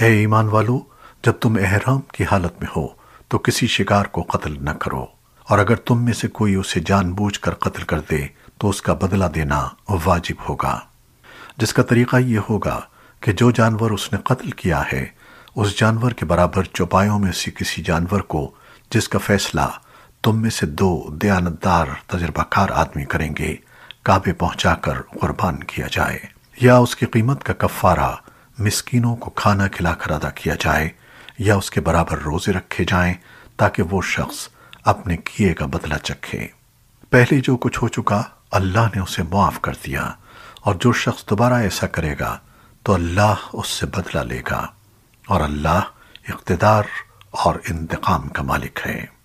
اے ایمان والو، جب تم احرام کی حالت میں ہو تو کسی شکار کو قتل نہ کرو۔ اور اگر تم میں سے کوئی اسے جان بوجھ کر قتل کر دے تو اس کا بدلہ دینا واجب ہوگا۔ جس کا طریقہ یہ ہوگا کہ جو جانور اس نے قتل کیا ہے، اس جانور کے برابر چوپایوں میں سے کسی جانور کو، جس کا فیصلہ تم میں سے دو دیانتدار تجربہ کار آدمی کریں گے، کعبے پہنچا کر قربان کیا جائے۔ یا اس کی قیمت کا کفارہ مسکینوں کو کھانا کھلا کر ادا کیا جائے یا اس کے برابر روزے رکھے جائیں تاکہ وہ شخص اپنے کیے کا بدلہ چکھے۔ پہلے جو کچھ ہو چکا، اللہ نے اسے معاف کر دیا اور جو شخص دوبارہ ایسا کرے گا تو اللہ اس سے بدلہ لے گا اور اللہ اقتدار اور انتقام کا مالک ہے۔